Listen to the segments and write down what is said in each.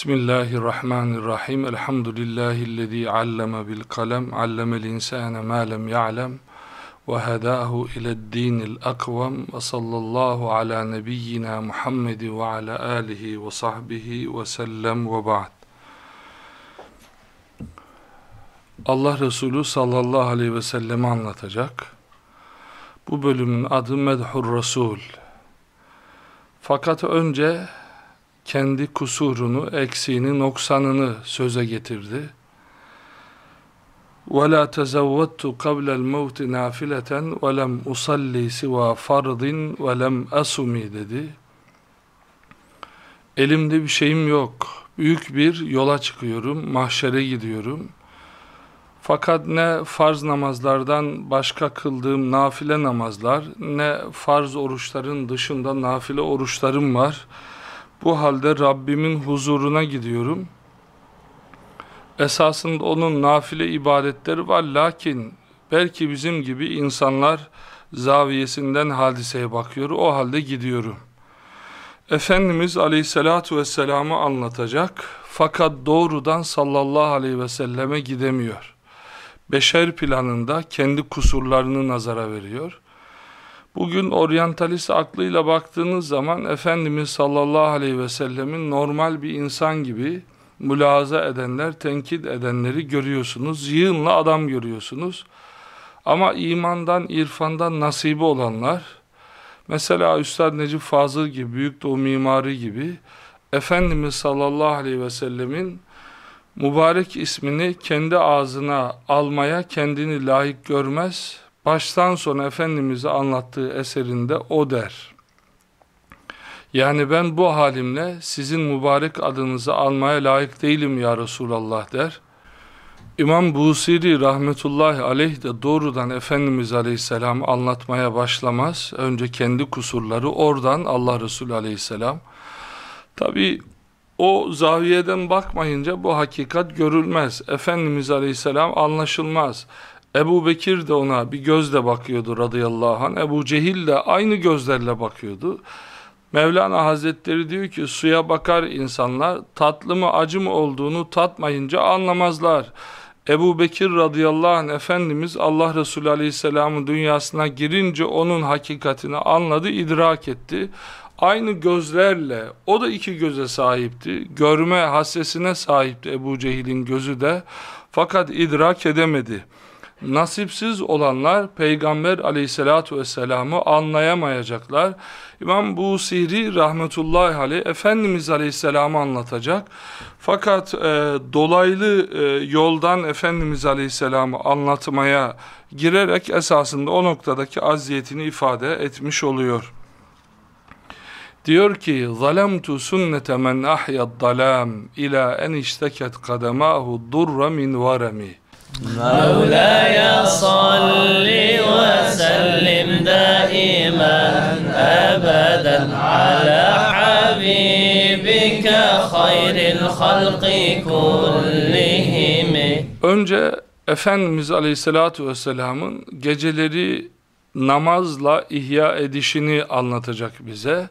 Bismillahirrahmanirrahim. Elhamdülillahi'llezî alleme bil kalem, allemel insane ma lem ya'lem ve hedâhu ile'd-dînil akvem ve sallallahu ala nebiyyina Muhammed ve ala alihi ve sahbihi ve sellem ve ba'd. Allah Resulü sallallahu aleyhi ve sellemi anlatacak. Bu bölümün adı Medhur Resul. Fakat önce kendi kusurunu, eksiğini, noksanını söze getirdi. وَلَا تَزَوَّدْتُ قَبْلَ الْمَوْتِ نَافِلَةً وَلَمْ أُصَلِّ سِوَى فَرْضٍ وَلَمْ أَسُمِ dedi. Elimde bir şeyim yok. Büyük bir yola çıkıyorum, mahşere gidiyorum. Fakat ne farz namazlardan başka kıldığım nafile namazlar, ne farz oruçların dışında nafile oruçlarım var. Bu halde Rabbimin huzuruna gidiyorum. Esasında onun nafile ibadetleri var lakin belki bizim gibi insanlar zaviyesinden hadiseye bakıyor. O halde gidiyorum. Efendimiz Aleyhisselatü Vesselam'ı anlatacak fakat doğrudan sallallahu aleyhi ve selleme gidemiyor. Beşer planında kendi kusurlarını nazara veriyor. Bugün oryantalist aklıyla baktığınız zaman Efendimiz sallallahu aleyhi ve sellemin normal bir insan gibi mülahaza edenler, tenkit edenleri görüyorsunuz. Yığınla adam görüyorsunuz. Ama imandan, irfandan nasibi olanlar, mesela Üstad Necip Fazıl gibi, Büyük Doğu Mimari gibi, Efendimiz sallallahu aleyhi ve sellemin mübarek ismini kendi ağzına almaya kendini layık görmez, baştan sona Efendimiz'i anlattığı eserinde o der. Yani ben bu halimle sizin mübarek adınızı almaya layık değilim ya Resulallah der. İmam Busiri rahmetullahi aleyh de doğrudan Efendimiz aleyhisselam anlatmaya başlamaz. Önce kendi kusurları oradan Allah Resulü aleyhisselam. Tabi o zaviyeden bakmayınca bu hakikat görülmez. Efendimiz aleyhisselam anlaşılmaz. Ebu Bekir de ona bir gözle bakıyordu radıyallahu anh. Ebu Cehil de aynı gözlerle bakıyordu. Mevlana Hazretleri diyor ki suya bakar insanlar tatlı mı acı mı olduğunu tatmayınca anlamazlar. Ebu Bekir radıyallahu anh Efendimiz Allah Resulü aleyhisselamın dünyasına girince onun hakikatini anladı, idrak etti. Aynı gözlerle, o da iki göze sahipti, görme hassesine sahipti Ebu Cehil'in gözü de, fakat idrak edemedi. Nasipsiz olanlar Peygamber aleyhissalatu vesselam'ı anlayamayacaklar. İmam Busiri rahmetullahi aleyh Efendimiz aleyhisselam'ı anlatacak. Fakat e, dolaylı e, yoldan Efendimiz aleyhisselam'ı anlatmaya girerek esasında o noktadaki aziyetini ifade etmiş oluyor. Diyor ki zalemtu sünnete men ahyad dalam ila en işteket kademahu durra min varemi مولاي صل وسلم دائما ابدا على حبيبك خير الخلق كلهم Önce Efendimiz Aleyhisselatü Vesselam'ın geceleri namazla ihya edişini anlatacak bize.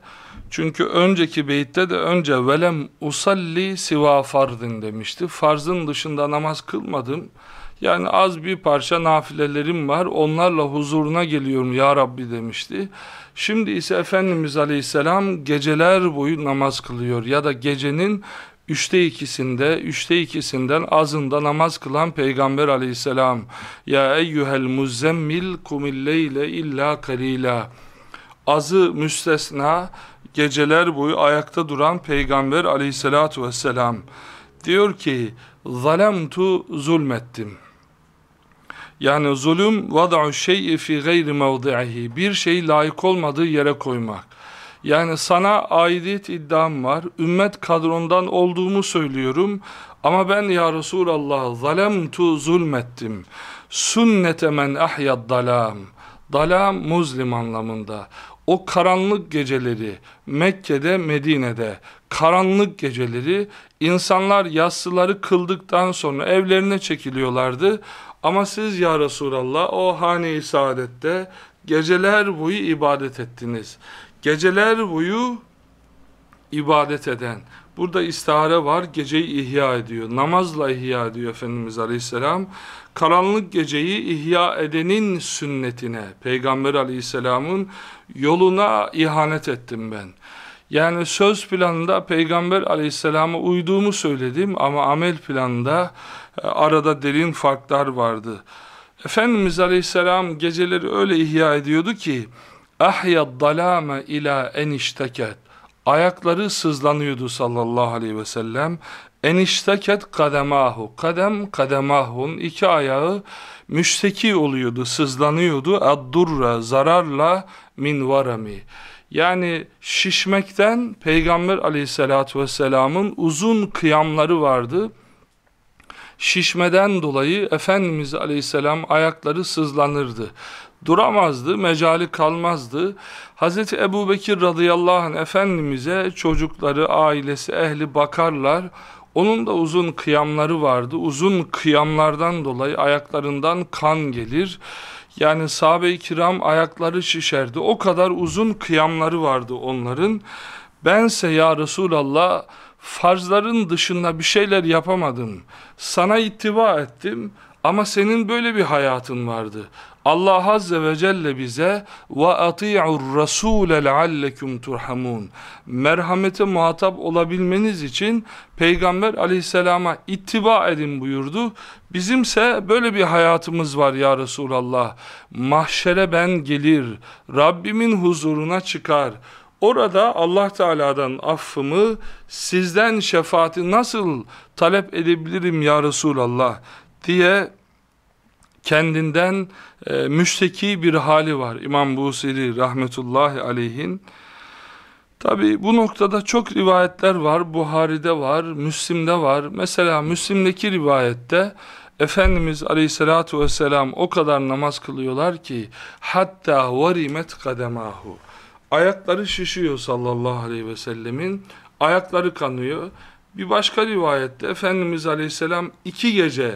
Çünkü önceki beytte de önce velem usalli siva fardın demişti. Farzın dışında namaz kılmadım. Yani az bir parça nafilelerim var. Onlarla huzuruna geliyorum ya Rabbi demişti. Şimdi ise Efendimiz Aleyhisselam geceler boyu namaz kılıyor. Ya da gecenin üçte ikisinde, üçte ikisinden azında namaz kılan Peygamber Aleyhisselam. Ya eyyuhel muzzemmil kumilleyle illa kalila. Azı müstesna geceler boyu ayakta duran Peygamber Aleyhisselatu vesselam. Diyor ki, zalemtu zulmettim. Yani zulüm vada'u şey'i fi gayri mevdi'ihi. Bir şeyi layık olmadığı yere koymak. Yani sana aidiyet iddiam var. Ümmet kadrondan olduğumu söylüyorum. Ama ben ya Resulallah zalemtu zulmettim. Sünnete men ahyad dalam. Dalam muzlim anlamında. O karanlık geceleri Mekke'de, Medine'de karanlık geceleri insanlar yassıları kıldıktan sonra evlerine çekiliyorlardı. Ama siz ya Resulallah o hane-i saadette geceler boyu ibadet ettiniz. Geceler boyu ibadet eden. Burada istihare var, geceyi ihya ediyor. Namazla ihya ediyor Efendimiz Aleyhisselam. Karanlık geceyi ihya edenin sünnetine, Peygamber Aleyhisselam'ın yoluna ihanet ettim ben. Yani söz planında Peygamber Aleyhisselam'a uyduğumu söyledim ama amel planında e, arada derin farklar vardı. Efendimiz Aleyhisselam geceleri öyle ihya ediyordu ki ahyad dalame ila enişteket ayakları sızlanıyordu sallallahu aleyhi ve sellem enişteket kademahu kadem kademahun iki ayağı müşteki oluyordu sızlanıyordu addurra zararla min varami yani şişmekten Peygamber aleyhissalatü vesselamın uzun kıyamları vardı şişmeden dolayı Efendimiz Aleyhisselam ayakları sızlanırdı. Duramazdı, mecali kalmazdı. Hazreti Ebu Bekir radıyallahu anh Efendimiz'e çocukları, ailesi, ehli bakarlar. Onun da uzun kıyamları vardı. Uzun kıyamlardan dolayı ayaklarından kan gelir. Yani sahabe-i kiram ayakları şişerdi. O kadar uzun kıyamları vardı onların. Bense ya Resulallah farzların dışında bir şeyler yapamadım. Sana ittiba ettim ama senin böyle bir hayatın vardı. Allah Azze ve Celle bize ati'ur rasule leallekum turhamun. Merhamete muhatap olabilmeniz için Peygamber Aleyhisselam'a ittiba edin buyurdu. Bizimse böyle bir hayatımız var ya Resulallah. Mahşere ben gelir, Rabbimin huzuruna çıkar. Orada Allah Teala'dan affımı, sizden şefaati nasıl talep edebilirim ya Resulallah diye kendinden e, müşteki bir hali var İmam Busiri rahmetullahi aleyhin. Tabi bu noktada çok rivayetler var. Buhari'de var, Müslim'de var. Mesela Müslim'deki rivayette Efendimiz aleyhissalatu vesselam o kadar namaz kılıyorlar ki hatta varimet kademahu ayakları şişiyor sallallahu aleyhi ve sellemin ayakları kanıyor. Bir başka rivayette Efendimiz aleyhisselam iki gece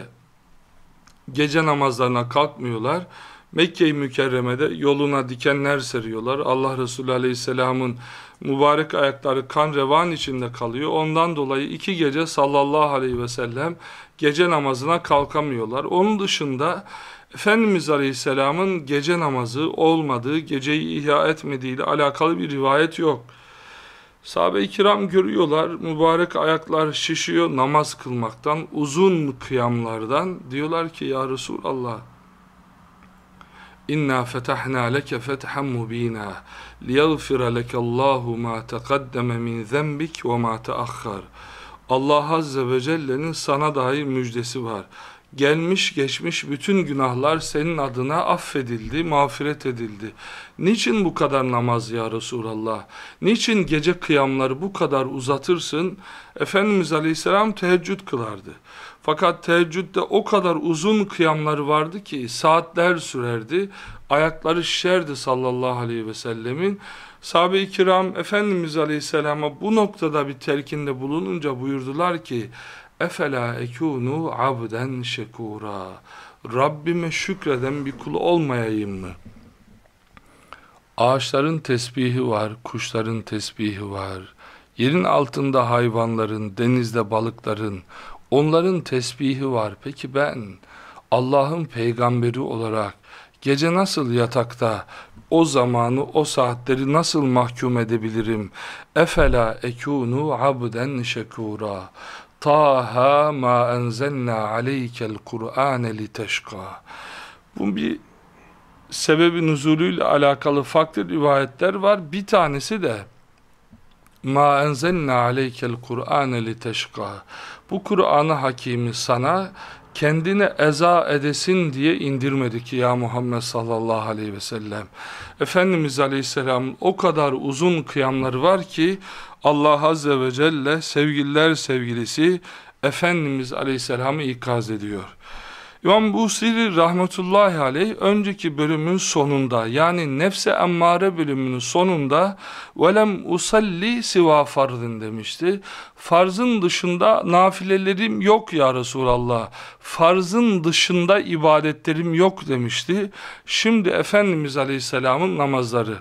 gece namazlarına kalkmıyorlar. Mekke-i Mükerreme'de yoluna dikenler seriyorlar. Allah Resulü Aleyhisselam'ın mübarek ayakları kan revan içinde kalıyor. Ondan dolayı iki gece sallallahu aleyhi ve sellem gece namazına kalkamıyorlar. Onun dışında Efendimiz Aleyhisselam'ın gece namazı olmadığı, geceyi ihya etmediği ile alakalı bir rivayet yok. Sahabe-i kiram görüyorlar, mübarek ayaklar şişiyor namaz kılmaktan, uzun kıyamlardan. Diyorlar ki ya Resulallah, İnna fetahna leke fethan mubina liyaghfira lekallahu ma taqaddama min zenbik ve ma taahhar. Allah azze ve celle'nin sana dair müjdesi var gelmiş geçmiş bütün günahlar senin adına affedildi, mağfiret edildi. Niçin bu kadar namaz ya Resulallah? Niçin gece kıyamları bu kadar uzatırsın? Efendimiz Aleyhisselam teheccüd kılardı. Fakat teheccüdde o kadar uzun kıyamları vardı ki saatler sürerdi. Ayakları şişerdi sallallahu aleyhi ve sellemin. Sahabe-i kiram Efendimiz Aleyhisselam'a bu noktada bir telkinde bulununca buyurdular ki Efela ekunu abden şekura. Rabbime şükreden bir kul olmayayım mı? Ağaçların tesbihi var, kuşların tesbihi var. Yerin altında hayvanların, denizde balıkların, onların tesbihi var. Peki ben Allah'ın peygamberi olarak gece nasıl yatakta o zamanı, o saatleri nasıl mahkum edebilirim? Efela ekunu abden şekura. Taha ma enzelna aleykel Kur'ane liteşka. Bu bir sebebi nüzulüyle alakalı farklı rivayetler var. Bir tanesi de ma enzelna aleykel Kur'ane liteşka. Bu Kur'an-ı Hakimi sana kendine eza edesin diye indirmedi ki ya Muhammed sallallahu aleyhi ve sellem. Efendimiz aleyhisselam o kadar uzun kıyamları var ki Allah azze ve celle sevgililer sevgilisi Efendimiz aleyhisselamı ikaz ediyor. İmam Busiri rahmetullahi aleyh önceki bölümün sonunda yani nefse emmare bölümünün sonunda velem usalli siva farzın demişti. Farzın dışında nafilelerim yok ya Resulallah. Farzın dışında ibadetlerim yok demişti. Şimdi Efendimiz aleyhisselamın namazları.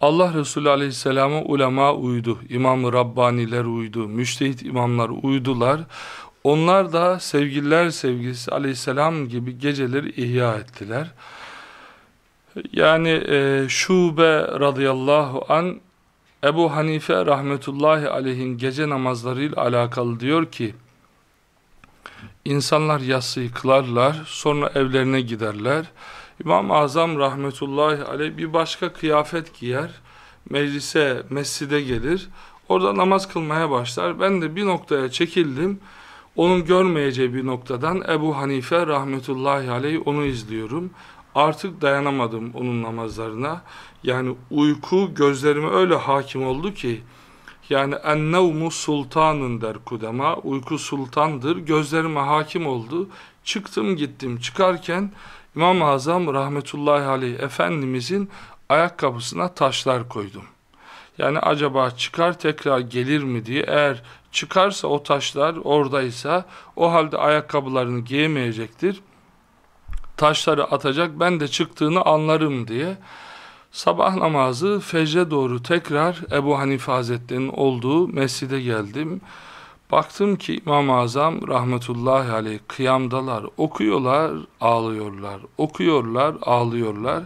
Allah Resulü Aleyhisselam'a ulema uydu, İmam-ı Rabbaniler uydu, müştehit imamlar uydular. Onlar da sevgililer sevgilisi aleyhisselam gibi geceleri ihya ettiler. Yani e, Şube radıyallahu an Ebu Hanife rahmetullahi aleyhin gece namazlarıyla alakalı diyor ki insanlar yatsıyı kılarlar sonra evlerine giderler. İmam-ı Azam rahmetullahi aleyh bir başka kıyafet giyer meclise mescide gelir orada namaz kılmaya başlar ben de bir noktaya çekildim onun görmeyeceği bir noktadan Ebu Hanife rahmetullahi aleyh onu izliyorum. Artık dayanamadım onun namazlarına. Yani uyku gözlerime öyle hakim oldu ki yani ennevmu sultanın der kudema. Uyku sultandır. Gözlerime hakim oldu. Çıktım gittim. Çıkarken İmam-ı Azam rahmetullahi aleyh Efendimizin ayakkabısına taşlar koydum. Yani acaba çıkar tekrar gelir mi diye eğer çıkarsa o taşlar oradaysa o halde ayakkabılarını giyemeyecektir. Taşları atacak ben de çıktığını anlarım diye sabah namazı fecre doğru tekrar Ebu Hanife Hazretleri'nin olduğu mescide geldim. Baktım ki İmam-ı Azam rahmetullahi aleyh kıyamdalar, okuyorlar, ağlıyorlar, okuyorlar, ağlıyorlar.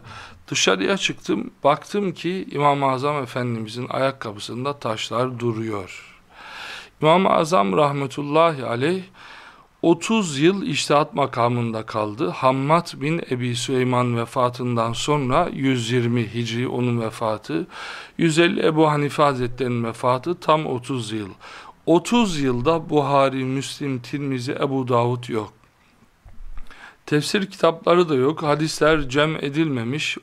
Dışarıya çıktım, baktım ki İmam-ı Azam Efendimizin ayakkabısında taşlar duruyor. İmam-ı Azam rahmetullahi aleyh 30 yıl iştihat makamında kaldı. Hammad bin Ebi Süleyman vefatından sonra 120 Hicri onun vefatı, 150 Ebu Hanife Hazretleri'nin vefatı tam 30 yıl. 30 yılda Buhari, Müslim, Tirmizi, Ebu Davud yok. Tefsir kitapları da yok. Hadisler cem edilmemiş.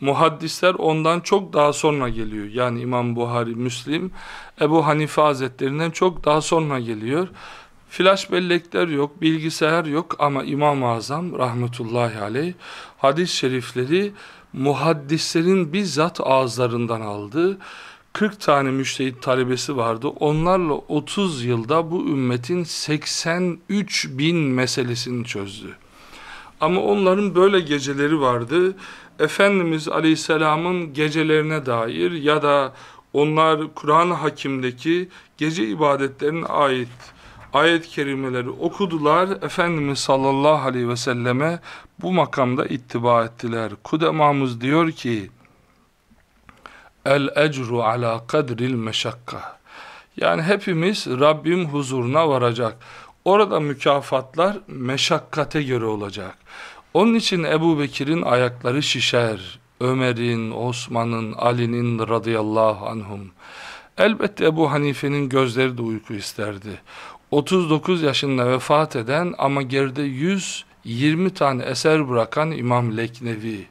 Muhaddisler ondan çok daha sonra geliyor. Yani İmam Buhari, Müslim, Ebu Hanife Hazretlerinden çok daha sonra geliyor. Flash bellekler yok, bilgisayar yok ama İmam-ı Azam rahmetullahi aleyh hadis-i şerifleri muhaddislerin bizzat ağızlarından aldı. 40 tane müştehit talebesi vardı. Onlarla 30 yılda bu ümmetin 83 bin meselesini çözdü. Ama onların böyle geceleri vardı. Efendimiz Aleyhisselam'ın gecelerine dair ya da onlar Kur'an-ı Hakim'deki gece ibadetlerine ait ayet-i kerimeleri okudular. Efendimiz sallallahu aleyhi ve selleme bu makamda ittiba ettiler. Kudemamız diyor ki El ecru ala kadril meşakka yani hepimiz Rabbim huzuruna varacak. Orada mükafatlar meşakkate göre olacak. Onun için Ebu Bekir'in ayakları şişer. Ömer'in, Osman'ın, Ali'nin radıyallahu anhum. Elbette Ebu Hanife'nin gözleri de uyku isterdi. 39 yaşında vefat eden ama geride 120 tane eser bırakan İmam Leknevi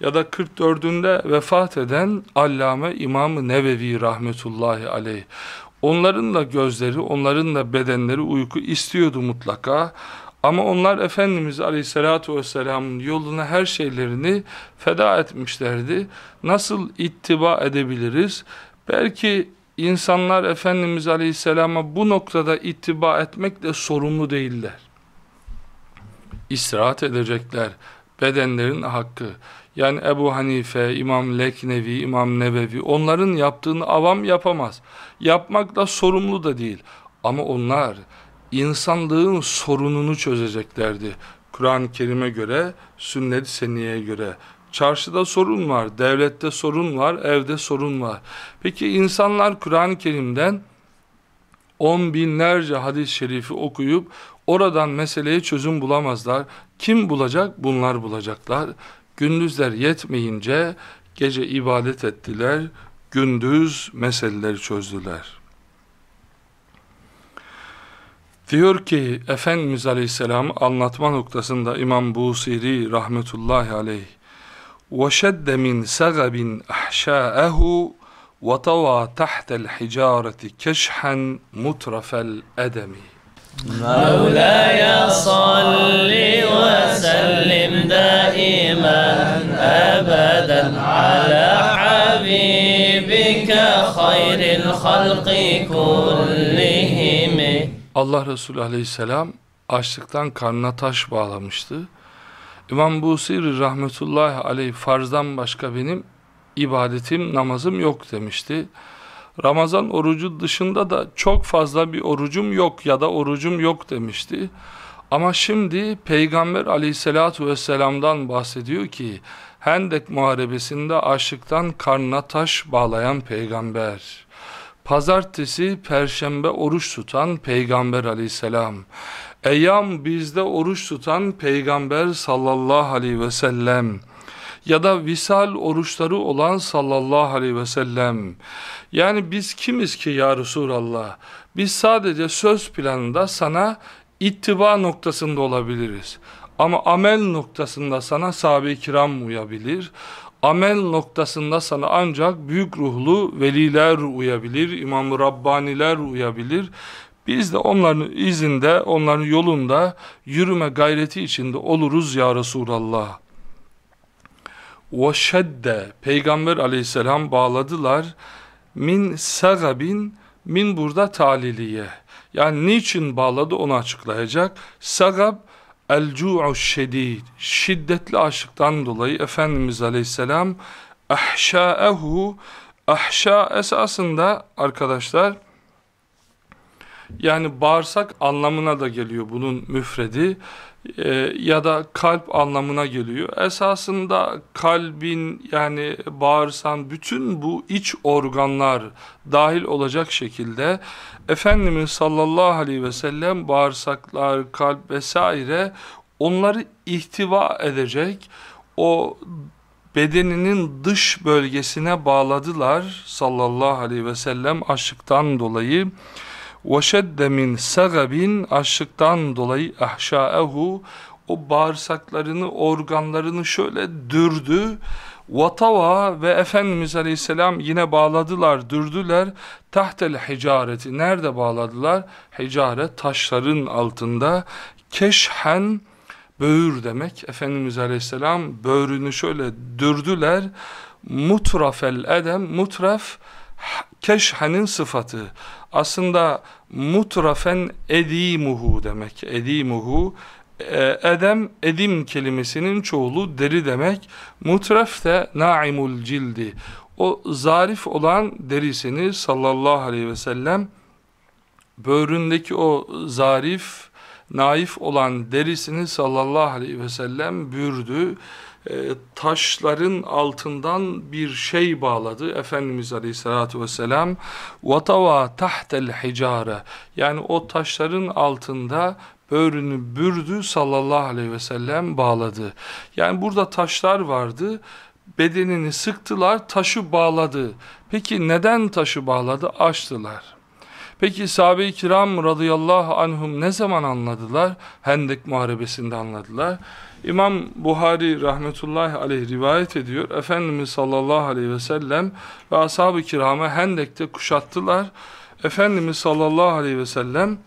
ya da 44'ünde vefat eden Allame İmam Nevevi rahmetullahi aleyh. Onların da gözleri, onların da bedenleri uyku istiyordu mutlaka. Ama onlar Efendimiz Aleyhisselatü Vesselam'ın yoluna her şeylerini feda etmişlerdi. Nasıl ittiba edebiliriz? Belki insanlar Efendimiz Aleyhisselam'a bu noktada ittiba etmekle sorumlu değiller. İstirahat edecekler. Bedenlerin hakkı. Yani Ebu Hanife, İmam Leknevi, İmam Nebevi onların yaptığını avam yapamaz. Yapmakla sorumlu da değil. Ama onlar insanlığın sorununu çözeceklerdi. Kur'an-ı Kerim'e göre, sünnet-i seniyeye göre. Çarşıda sorun var, devlette sorun var, evde sorun var. Peki insanlar Kur'an-ı Kerim'den on binlerce hadis-i şerifi okuyup oradan meseleye çözüm bulamazlar. Kim bulacak? Bunlar bulacaklar. Gündüzler yetmeyince gece ibadet ettiler, gündüz meseleleri çözdüler. Diyor ki Efendimiz Aleyhisselam anlatma noktasında İmam Busiri rahmetullahi aleyh وَشَدَّ مِنْ سَغَبٍ أَحْشَاءَهُ وَطَوَى تَحْتَ الْحِجَارَةِ كَشْحًا مُتْرَفَ الْأَدَمِ مولاي صل وسلم دائما أبدا على حبيبك خير الخلق كلهم Allah Resulü aleyhisselam açlıktan karnına taş bağlamıştı. İmam Busiri rahmetullahi aleyh farzdan başka benim ibadetim, namazım yok demişti. Ramazan orucu dışında da çok fazla bir orucum yok ya da orucum yok demişti. Ama şimdi Peygamber aleyhissalatu vesselam'dan bahsediyor ki Hendek muharebesinde açlıktan karnına taş bağlayan peygamber. Pazartesi, perşembe oruç tutan peygamber aleyhisselam. Eyyam bizde oruç tutan peygamber sallallahu aleyhi ve sellem ya da visal oruçları olan sallallahu aleyhi ve sellem. Yani biz kimiz ki ya Resulallah? Biz sadece söz planında sana ittiba noktasında olabiliriz. Ama amel noktasında sana sahabe-i kiram uyabilir. Amel noktasında sana ancak büyük ruhlu veliler uyabilir, İmam-ı Rabbaniler uyabilir. Biz de onların izinde, onların yolunda yürüme gayreti içinde oluruz ya Resulallah. وَشَدَّ Peygamber aleyhisselam bağladılar. Min sagabin, min burada taliliye. Yani niçin bağladı onu açıklayacak. Sagab, el-cu'u şedid, şiddetli açlıktan dolayı Efendimiz aleyhisselam ahşâehu, ahşa esasında arkadaşlar, yani bağırsak anlamına da geliyor bunun müfredi e, ya da kalp anlamına geliyor. Esasında kalbin yani bağırsan bütün bu iç organlar dahil olacak şekilde Efendimiz sallallahu aleyhi ve sellem bağırsaklar, kalp vesaire onları ihtiva edecek o bedeninin dış bölgesine bağladılar sallallahu aleyhi ve sellem açlıktan dolayı. وَشَدَّ مِنْ سَغَبٍ Açlıktan dolayı ahşaehu o bağırsaklarını, organlarını şöyle dürdü. Vatava ve Efendimiz Aleyhisselam yine bağladılar, dürdüler. Tahtel hicareti. Nerede bağladılar? Hicare taşların altında. Keşhen böğür demek. Efendimiz Aleyhisselam böğrünü şöyle dürdüler. Mutrafel edem. Mutraf keşhenin sıfatı. Aslında mutrafen edimuhu demek. Edimuhu e, edem, edim kelimesinin çoğulu deri demek. Mutraf de naimul cildi. O zarif olan derisini sallallahu aleyhi ve sellem böğründeki o zarif, naif olan derisini sallallahu aleyhi ve sellem bürdü. E, taşların altından bir şey bağladı Efendimiz Aleyhisselatü Vesselam وَتَوَى تَحْتَ الْحِجَارَ yani o taşların altında böğrünü bürdü sallallahu aleyhi ve sellem bağladı. Yani burada taşlar vardı bedenini sıktılar taşı bağladı. Peki neden taşı bağladı? Açtılar. Peki sahabe-i kiram radıyallahu anhum ne zaman anladılar? Hendek muharebesinde anladılar. İmam Buhari rahmetullahi aleyh rivayet ediyor. Efendimiz sallallahu aleyhi ve sellem ve ashab-ı kiramı Hendek'te kuşattılar. Efendimiz sallallahu aleyhi ve sellem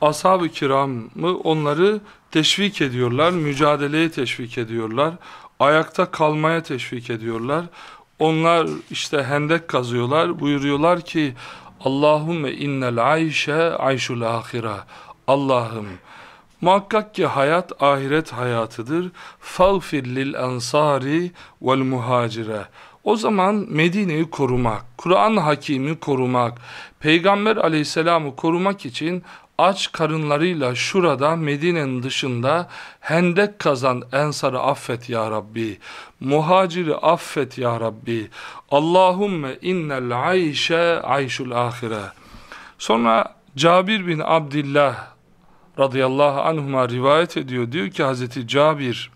ashab-ı kiramı onları teşvik ediyorlar, mücadeleye teşvik ediyorlar, ayakta kalmaya teşvik ediyorlar. Onlar işte hendek kazıyorlar, buyuruyorlar ki Allahümme innel ayşe ayşul ahira. Allah'ım Muhakkak ki hayat ahiret hayatıdır. Fagfir lil ensari muhacire. O zaman Medine'yi korumak, Kur'an hakimi korumak, Peygamber aleyhisselamı korumak için aç karınlarıyla şurada Medine'nin dışında hendek kazan ensarı affet ya Rabbi. Muhaciri affet ya Rabbi. Allahümme innel ayşe ayşul ahire. Sonra Cabir bin Abdillah radıyallahu anhuma rivayet ediyor. Diyor ki Hazreti Cabir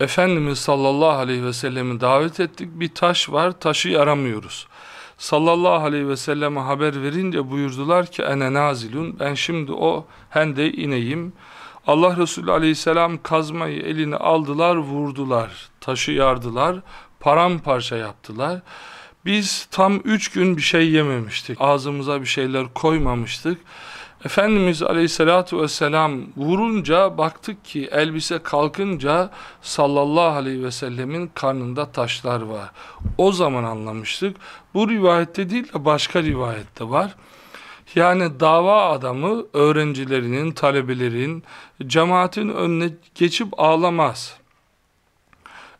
Efendimiz sallallahu aleyhi ve sellemi davet ettik. Bir taş var, taşı aramıyoruz. sallallahu aleyhi ve selleme haber verince buyurdular ki ene nazilun ben şimdi o hende ineyim. Allah Resulü aleyhisselam kazmayı eline aldılar vurdular taşı yardılar paramparça yaptılar. Biz tam üç gün bir şey yememiştik. Ağzımıza bir şeyler koymamıştık. Efendimiz Aleyhisselatü Vesselam vurunca baktık ki elbise kalkınca sallallahu aleyhi ve sellemin karnında taşlar var. O zaman anlamıştık. Bu rivayette değil de başka rivayette var. Yani dava adamı öğrencilerinin, talebelerin, cemaatin önüne geçip ağlamaz.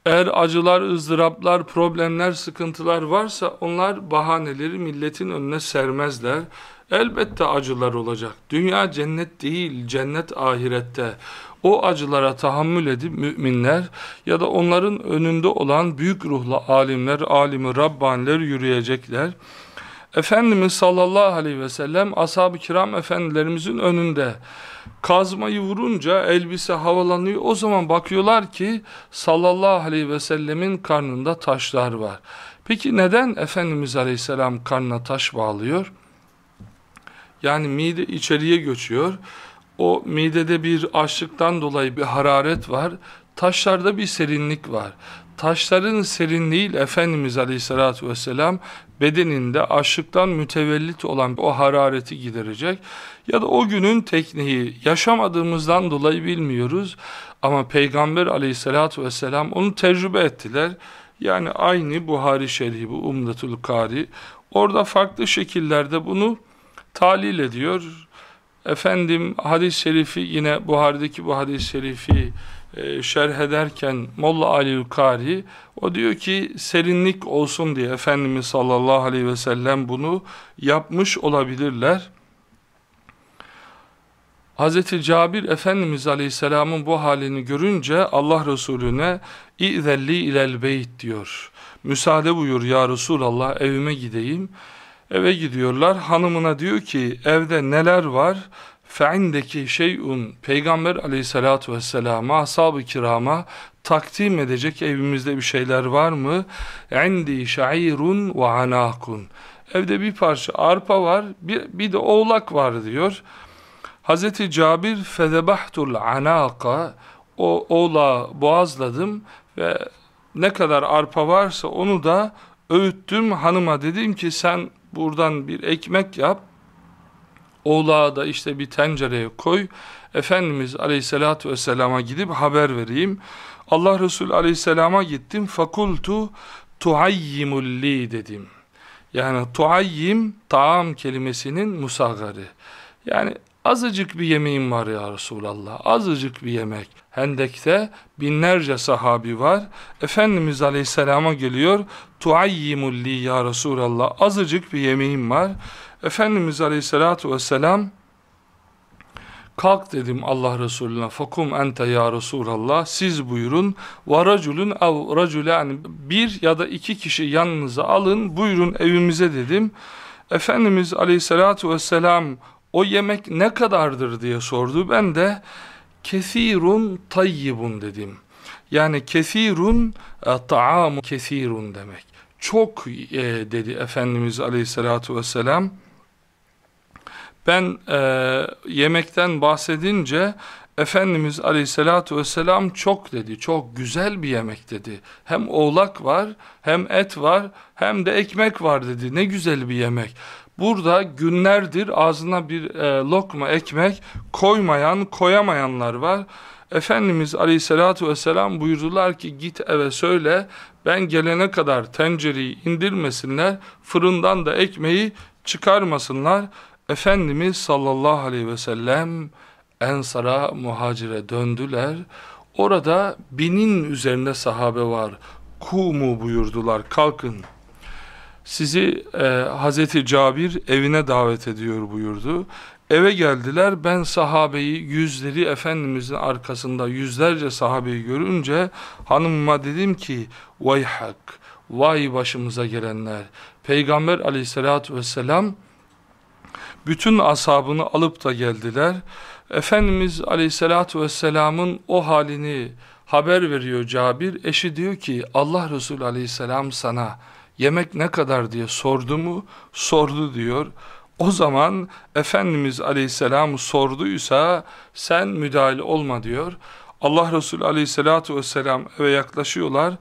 Eğer acılar, ızdıraplar, problemler, sıkıntılar varsa onlar bahaneleri milletin önüne sermezler. Elbette acılar olacak. Dünya cennet değil, cennet ahirette. O acılara tahammül edip müminler ya da onların önünde olan büyük ruhlu alimler, alimi Rabbaniler yürüyecekler. Efendimiz sallallahu aleyhi ve sellem ashab-ı kiram efendilerimizin önünde kazmayı vurunca elbise havalanıyor. O zaman bakıyorlar ki sallallahu aleyhi ve sellemin karnında taşlar var. Peki neden Efendimiz aleyhisselam karnına taş bağlıyor? Yani mide içeriye göçüyor. O midede bir açlıktan dolayı bir hararet var. Taşlarda bir serinlik var. Taşların serinliği Efendimiz Aleyhisselatü Vesselam bedeninde açlıktan mütevellit olan o harareti giderecek. Ya da o günün tekniği yaşamadığımızdan dolayı bilmiyoruz. Ama Peygamber Aleyhisselatü Vesselam onu tecrübe ettiler. Yani aynı Buhari Şerhi bu Umdatul Kari. Orada farklı şekillerde bunu talil ediyor. Efendim hadis-i şerifi yine Buhari'deki bu hadis-i şerifi e, şerh ederken Molla Ali Kari o diyor ki serinlik olsun diye Efendimiz sallallahu aleyhi ve sellem bunu yapmış olabilirler. Hz. Cabir Efendimiz Aleyhisselam'ın bu halini görünce Allah Resulüne İzelli ilel beyt diyor. Müsaade buyur ya Resulallah evime gideyim. Eve gidiyorlar. Hanımına diyor ki evde neler var? fe'indeki şeyun Peygamber aleyhissalatu vesselama ashab-ı kirama takdim edecek evimizde bir şeyler var mı? İndi şairun ve anakun evde bir parça arpa var bir, bir de oğlak var diyor. Hazreti Cabir fezebahtul anaka o oğlağı boğazladım ve ne kadar arpa varsa onu da öğüttüm hanıma dedim ki sen buradan bir ekmek yap. Oğlağı da işte bir tencereye koy. Efendimiz aleyhissalatü vesselama gidip haber vereyim. Allah Resulü aleyhisselama gittim. Fakultu tuayyimulli dedim. Yani tuayyim taam kelimesinin musagari. Yani azıcık bir yemeğim var ya Resulallah azıcık bir yemek. Hendek'te binlerce sahabi var. Efendimiz aleyhisselama geliyor tuayyimulli ya Resulallah azıcık bir yemeğim var. Efendimiz Aleyhisselatü Vesselam kalk dedim Allah Resulüne fakum ente ya Resulallah siz buyurun ve raculun ev raculan bir ya da iki kişi yanınıza alın buyurun evimize dedim. Efendimiz Aleyhisselatü Vesselam o yemek ne kadardır diye sordu ben de kesirun tayyibun dedim yani kesirun e, taamu kesirun demek çok e, dedi Efendimiz Aleyhisselatü Vesselam ben e, yemekten bahsedince Efendimiz Aleyhisselatü Vesselam çok dedi, çok güzel bir yemek dedi. Hem oğlak var, hem et var, hem de ekmek var dedi. Ne güzel bir yemek. Burada günlerdir ağzına bir e, lokma ekmek koymayan, koyamayanlar var. Efendimiz Aleyhisselatü Vesselam buyurdular ki git eve söyle ben gelene kadar tencereyi indirmesinler, fırından da ekmeği çıkarmasınlar. Efendimiz sallallahu aleyhi ve sellem Ensar'a muhacire döndüler. Orada binin üzerinde sahabe var. Kumu buyurdular kalkın. Sizi e, Hazreti Cabir evine davet ediyor buyurdu. Eve geldiler ben sahabeyi yüzleri Efendimizin arkasında yüzlerce sahabeyi görünce hanımıma dedim ki vay hak vay başımıza gelenler. Peygamber aleyhissalatü vesselam bütün asabını alıp da geldiler. Efendimiz Aleyhisselatü Vesselam'ın o halini haber veriyor Cabir. Eşi diyor ki Allah Resulü Aleyhisselam sana yemek ne kadar diye sordu mu? Sordu diyor. O zaman Efendimiz Aleyhisselam sorduysa sen müdahale olma diyor. Allah Resulü Aleyhisselatü Vesselam eve yaklaşıyorlar.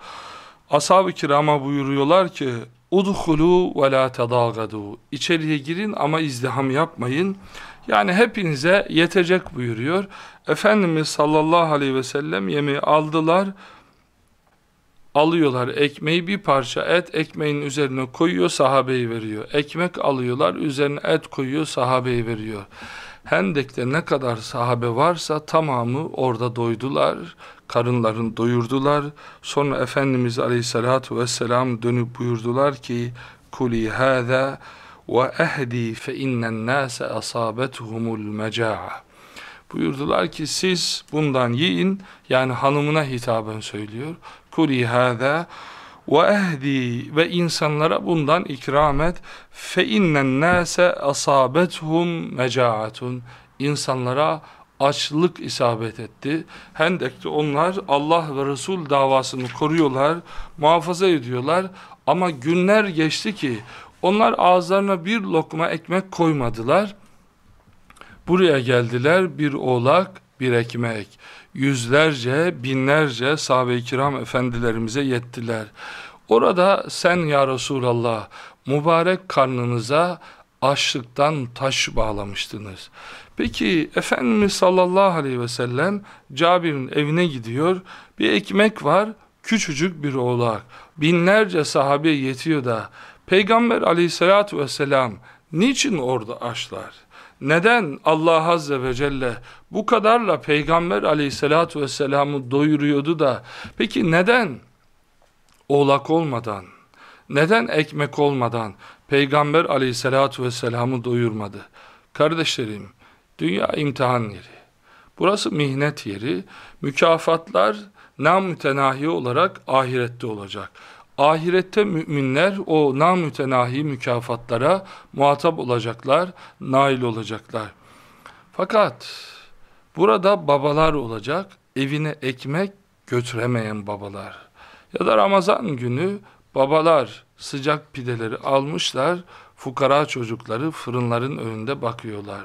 Ashab-ı kirama buyuruyorlar ki udhulu ve la tadagadu. İçeriye girin ama izdiham yapmayın. Yani hepinize yetecek buyuruyor. Efendimiz sallallahu aleyhi ve sellem yemeği aldılar. Alıyorlar ekmeği bir parça et ekmeğin üzerine koyuyor sahabeyi veriyor. Ekmek alıyorlar üzerine et koyuyor sahabeyi veriyor. Hendek'te ne kadar sahabe varsa tamamı orada doydular. Karınlarını doyurdular. Sonra Efendimiz Aleyhisselatü Vesselam dönüp buyurdular ki Kuli hâzâ ve ehdi fe innen nâse asâbethumul mecâ'a buyurdular ki siz bundan yiyin yani hanımına hitaben söylüyor kuli hâzâ ve ehdi ve insanlara bundan ikram et fe innen nâse asâbethum mecâatun insanlara açlık isabet etti. Hendek'te onlar Allah ve Resul davasını koruyorlar, muhafaza ediyorlar ama günler geçti ki onlar ağızlarına bir lokma ekmek koymadılar. Buraya geldiler bir oğlak, bir ekmek. Yüzlerce, binlerce sahabe-i kiram efendilerimize yettiler. Orada sen ya Resulallah mübarek karnınıza açlıktan taş bağlamıştınız. Peki Efendimiz sallallahu aleyhi ve sellem Cabir'in evine gidiyor. Bir ekmek var, küçücük bir oğlak. Binlerce sahabe yetiyor da Peygamber aleyhissalatü vesselam niçin orada açlar? Neden Allah Azze ve Celle bu kadarla Peygamber aleyhissalatü vesselam'ı doyuruyordu da peki neden oğlak olmadan, neden ekmek olmadan Peygamber aleyhissalatü vesselam'ı doyurmadı? Kardeşlerim, dünya imtihan yeri. Burası mihnet yeri. Mükafatlar namütenahi olarak ahirette olacak. Ahirette müminler o namütenahi mükafatlara muhatap olacaklar, nail olacaklar. Fakat burada babalar olacak, evine ekmek götüremeyen babalar. Ya da Ramazan günü babalar sıcak pideleri almışlar, fukara çocukları fırınların önünde bakıyorlar.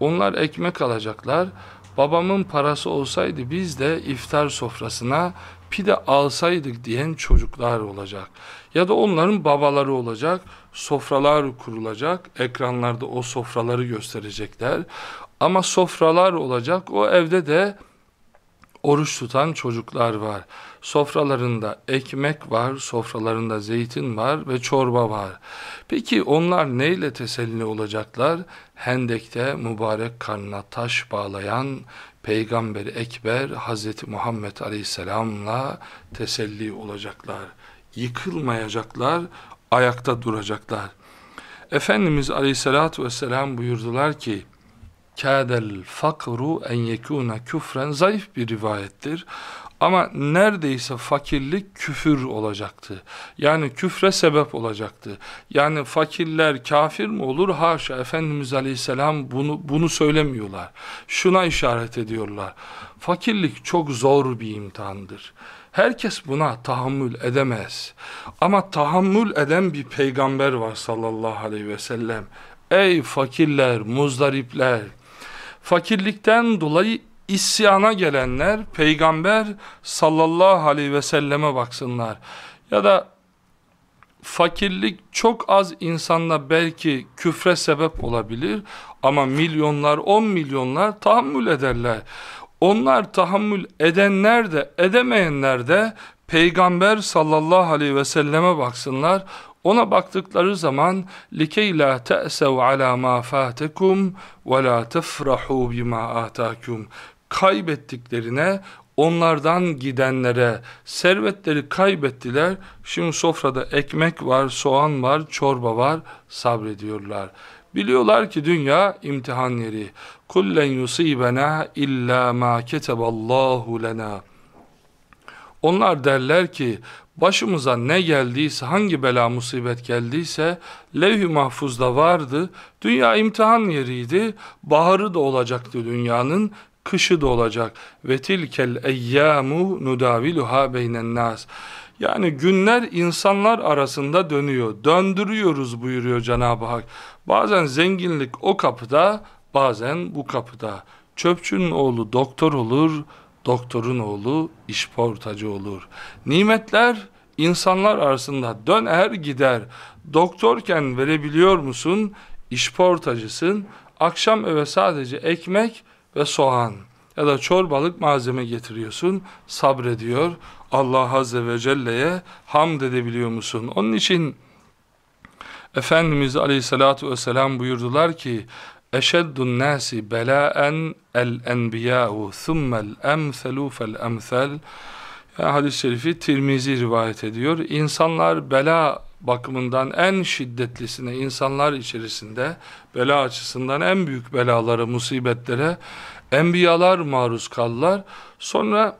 Onlar ekmek alacaklar, babamın parası olsaydı biz de iftar sofrasına pide alsaydık diyen çocuklar olacak. Ya da onların babaları olacak, sofralar kurulacak, ekranlarda o sofraları gösterecekler. Ama sofralar olacak, o evde de oruç tutan çocuklar var. Sofralarında ekmek var, sofralarında zeytin var ve çorba var. Peki onlar neyle teselli olacaklar? Hendek'te mübarek karnına taş bağlayan Peygamberi Ekber Hazreti Muhammed Aleyhisselam'la teselli olacaklar. Yıkılmayacaklar, ayakta duracaklar. Efendimiz Aleyhisselatü Vesselam buyurdular ki, kâdel fakru en yekûne küfren zayıf bir rivayettir. Ama neredeyse fakirlik küfür olacaktı. Yani küfre sebep olacaktı. Yani fakirler kafir mi olur? Haşa Efendimiz Aleyhisselam bunu, bunu söylemiyorlar. Şuna işaret ediyorlar. Fakirlik çok zor bir imtihandır. Herkes buna tahammül edemez. Ama tahammül eden bir peygamber var sallallahu aleyhi ve sellem. Ey fakirler, muzdaripler, fakirlikten dolayı isyana gelenler peygamber sallallahu aleyhi ve selleme baksınlar. Ya da fakirlik çok az insanla belki küfre sebep olabilir ama milyonlar, on milyonlar tahammül ederler. Onlar tahammül edenler de edemeyenler de peygamber sallallahu aleyhi ve selleme baksınlar. Ona baktıkları zaman likey la te'sev ala ma fatekum ve la tefrahu bima atakum kaybettiklerine onlardan gidenlere servetleri kaybettiler. Şimdi sofrada ekmek var, soğan var, çorba var sabrediyorlar. Biliyorlar ki dünya imtihan yeri. Kullen yusibena illa ma keteballahu lena. Onlar derler ki başımıza ne geldiyse hangi bela musibet geldiyse levh-i mahfuzda vardı. Dünya imtihan yeriydi. Baharı da olacaktı dünyanın kışı da olacak. Ve tilkel eyyamu nudaviluha beynen nas. Yani günler insanlar arasında dönüyor. Döndürüyoruz buyuruyor Cenab-ı Hak. Bazen zenginlik o kapıda, bazen bu kapıda. Çöpçünün oğlu doktor olur, doktorun oğlu işportacı olur. Nimetler insanlar arasında döner gider. Doktorken verebiliyor musun? İşportacısın. Akşam eve sadece ekmek ve soğan ya da çorbalık malzeme getiriyorsun. Sabrediyor. Allah Azze ve Celle'ye hamd edebiliyor musun? Onun için Efendimiz Aleyhisselatü Vesselam buyurdular ki eşeddun nasi belaen el enbiya'u thummel emthelu fel emthel yani hadis-i şerifi Tirmizi rivayet ediyor. İnsanlar bela bakımından en şiddetlisine, insanlar içerisinde bela açısından en büyük belalara, musibetlere enbiyalar maruz kaldılar. Sonra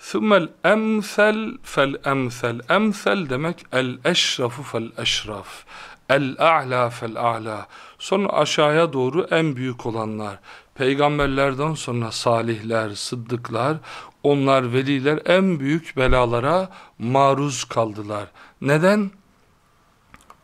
ثُمَّ الْاَمْثَلْ فَالْاَمْثَلْ Emsel demek el-eşrafu fel-eşraf. El-a'la fel-a'la. Sonra aşağıya doğru en büyük olanlar. Peygamberlerden sonra salihler, sıddıklar, onlar veliler en büyük belalara maruz kaldılar. Neden?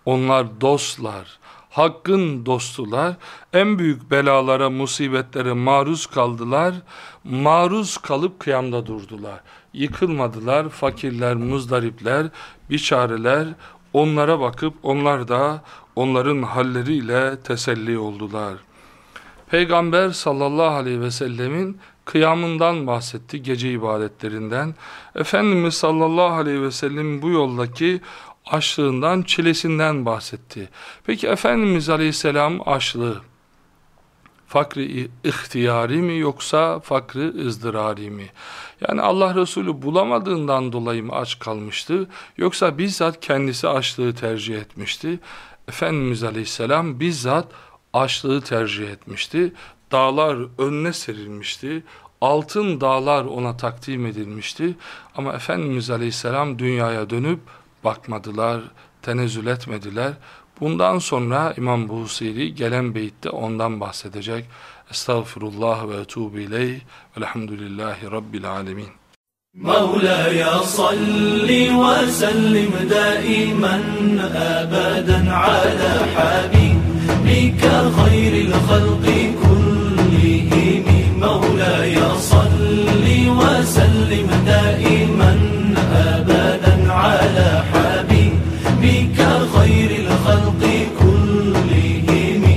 Onlar dostlar, hakkın dostular, en büyük belalara, musibetlere maruz kaldılar, maruz kalıp kıyamda durdular. Yıkılmadılar, fakirler, muzdaripler, biçareler, onlara bakıp onlar da onların halleriyle teselli oldular. Peygamber sallallahu aleyhi ve sellemin kıyamından bahsetti, gece ibadetlerinden. Efendimiz sallallahu aleyhi ve sellem bu yoldaki açlığından, çilesinden bahsetti. Peki Efendimiz aleyhisselam açlığı, fakri ihtiyari mi yoksa fakri ızdırari mi? Yani Allah Resulü bulamadığından dolayı mı aç kalmıştı yoksa bizzat kendisi açlığı tercih etmişti? Efendimiz Aleyhisselam bizzat açlığı tercih etmişti. Dağlar önüne serilmişti. Altın dağlar ona takdim edilmişti. Ama Efendimiz Aleyhisselam dünyaya dönüp bakmadılar, tenezzül etmediler. Bundan sonra İmam Buhusiri gelen beyitte ondan bahsedecek. Estağfirullah ve etubu ileyh velhamdülillahi rabbil alemin. مولاي صل وسلم دائما أبدا على حبيبك خير الخلق كلهم مولاي صل وسلم